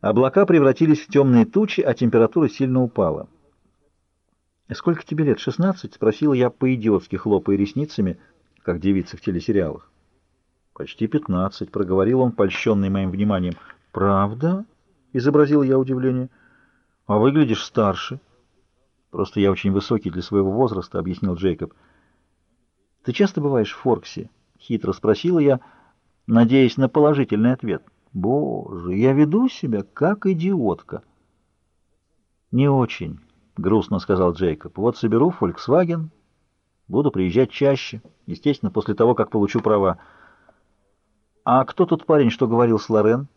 Облака превратились в темные тучи, а температура сильно упала. «Сколько тебе лет? Шестнадцать?» — спросила я по-идиотски, хлопая ресницами, как девица в телесериалах. «Почти пятнадцать», — проговорил он, польщенный моим вниманием. «Правда?» — изобразил я удивление. «А выглядишь старше». «Просто я очень высокий для своего возраста», — объяснил Джейкоб. «Ты часто бываешь в Форксе?» — хитро спросила я, надеясь на положительный ответ. «Боже, я веду себя как идиотка». «Не очень», — грустно сказал Джейкоб. «Вот соберу Volkswagen, буду приезжать чаще, естественно, после того, как получу права». «А кто тот парень, что говорил с Лорен?»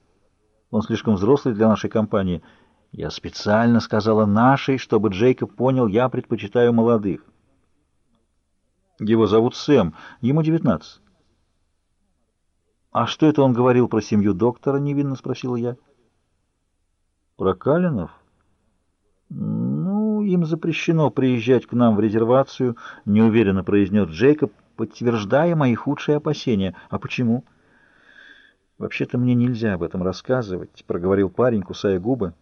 «Он слишком взрослый для нашей компании». «Я специально сказала «нашей», чтобы Джейкоб понял, я предпочитаю молодых». Его зовут Сэм, ему девятнадцать. «А что это он говорил про семью доктора?» — невинно спросила я. «Про Калинов?» «Ну, им запрещено приезжать к нам в резервацию», — неуверенно произнес Джейкоб, подтверждая мои худшие опасения. «А почему?» «Вообще-то мне нельзя об этом рассказывать», — проговорил парень, кусая губы.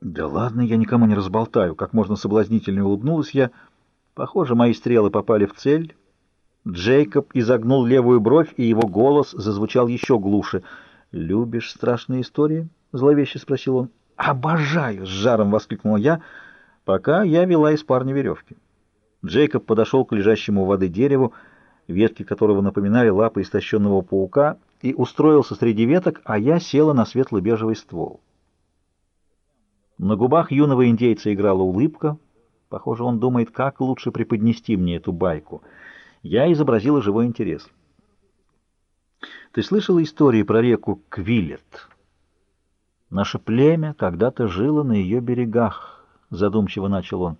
«Да ладно, я никому не разболтаю», — как можно соблазнительнее улыбнулась я. Похоже, мои стрелы попали в цель. Джейкоб изогнул левую бровь, и его голос зазвучал еще глуше. «Любишь страшные истории?» — зловеще спросил он. «Обожаю!» — с жаром воскликнула я, пока я вела из парня веревки. Джейкоб подошел к лежащему у воды дереву, ветки которого напоминали лапы истощенного паука, и устроился среди веток, а я села на светло-бежевый ствол. На губах юного индейца играла улыбка. Похоже, он думает, как лучше преподнести мне эту байку — я изобразила живой интерес. Ты слышала истории про реку Квилет? Наше племя когда-то жило на ее берегах, задумчиво начал он.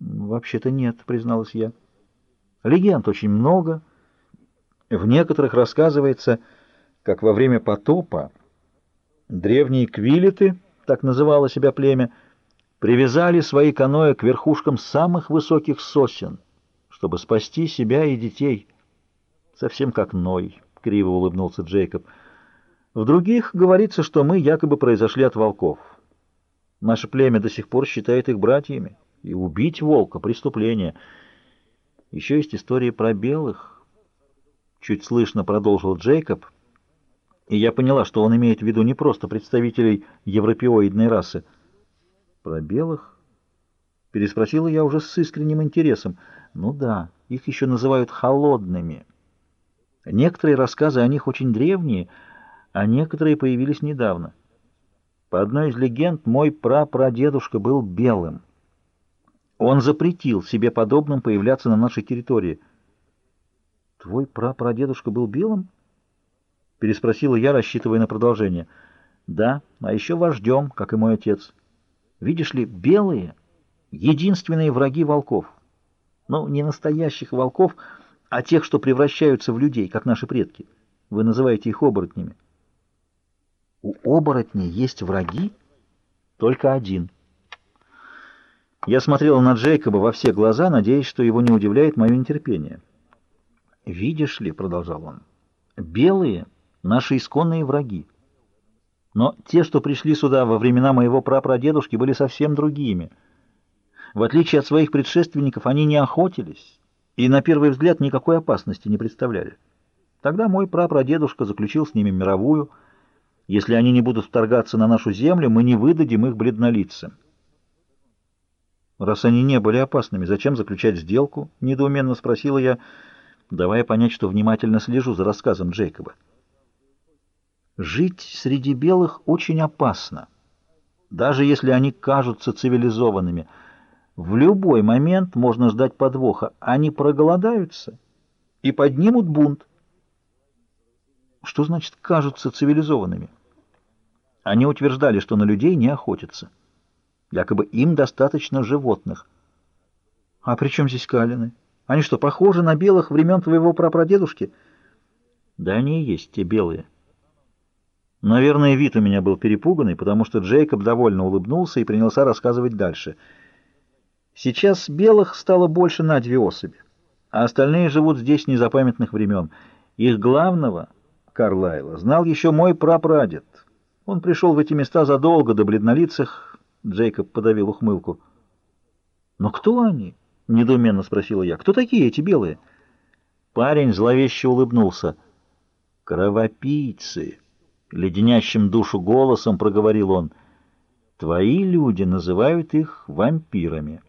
Вообще-то нет, призналась я. Легенд очень много. В некоторых рассказывается, как во время потопа древние квилеты, так называло себя племя, привязали свои каноэ к верхушкам самых высоких сосен — чтобы спасти себя и детей. Совсем как Ной, — криво улыбнулся Джейкоб. В других говорится, что мы якобы произошли от волков. Наше племя до сих пор считает их братьями, и убить волка — преступление. Еще есть истории про белых. Чуть слышно продолжил Джейкоб, и я поняла, что он имеет в виду не просто представителей европеоидной расы. Про белых? Переспросила я уже с искренним интересом — ну да, их еще называют холодными. Некоторые рассказы о них очень древние, а некоторые появились недавно. По одной из легенд, мой прапрадедушка был белым. Он запретил себе подобным появляться на нашей территории. «Твой прапрадедушка был белым?» — переспросила я, рассчитывая на продолжение. «Да, а еще вождем, как и мой отец. Видишь ли, белые — единственные враги волков». Ну, не настоящих волков, а тех, что превращаются в людей, как наши предки. Вы называете их оборотнями. У оборотней есть враги? Только один. Я смотрела на Джейкоба во все глаза, надеясь, что его не удивляет мое нетерпение. «Видишь ли», — продолжал он, — «белые — наши исконные враги. Но те, что пришли сюда во времена моего прапрадедушки, были совсем другими». В отличие от своих предшественников, они не охотились и на первый взгляд никакой опасности не представляли. Тогда мой прапрадедушка заключил с ними мировую. Если они не будут вторгаться на нашу землю, мы не выдадим их бледнолицам. «Раз они не были опасными, зачем заключать сделку?» — недоуменно спросила я, давая понять, что внимательно слежу за рассказом Джейкоба. «Жить среди белых очень опасно, даже если они кажутся цивилизованными». В любой момент можно ждать подвоха. Они проголодаются и поднимут бунт. Что значит «кажутся цивилизованными»? Они утверждали, что на людей не охотятся. Якобы им достаточно животных. А при чем здесь калины? Они что, похожи на белых времен твоего прапрадедушки? Да они и есть те белые. Наверное, вид у меня был перепуганный, потому что Джейкоб довольно улыбнулся и принялся рассказывать дальше — Сейчас белых стало больше на две особи, а остальные живут здесь незапамятных времен. Их главного, Карлайла, знал еще мой прапрадед. Он пришел в эти места задолго до бледнолицых. Джейкоб подавил ухмылку. «Но кто они?» — недоуменно спросила я. «Кто такие эти белые?» Парень зловеще улыбнулся. «Кровопийцы!» — леденящим душу голосом проговорил он. «Твои люди называют их вампирами».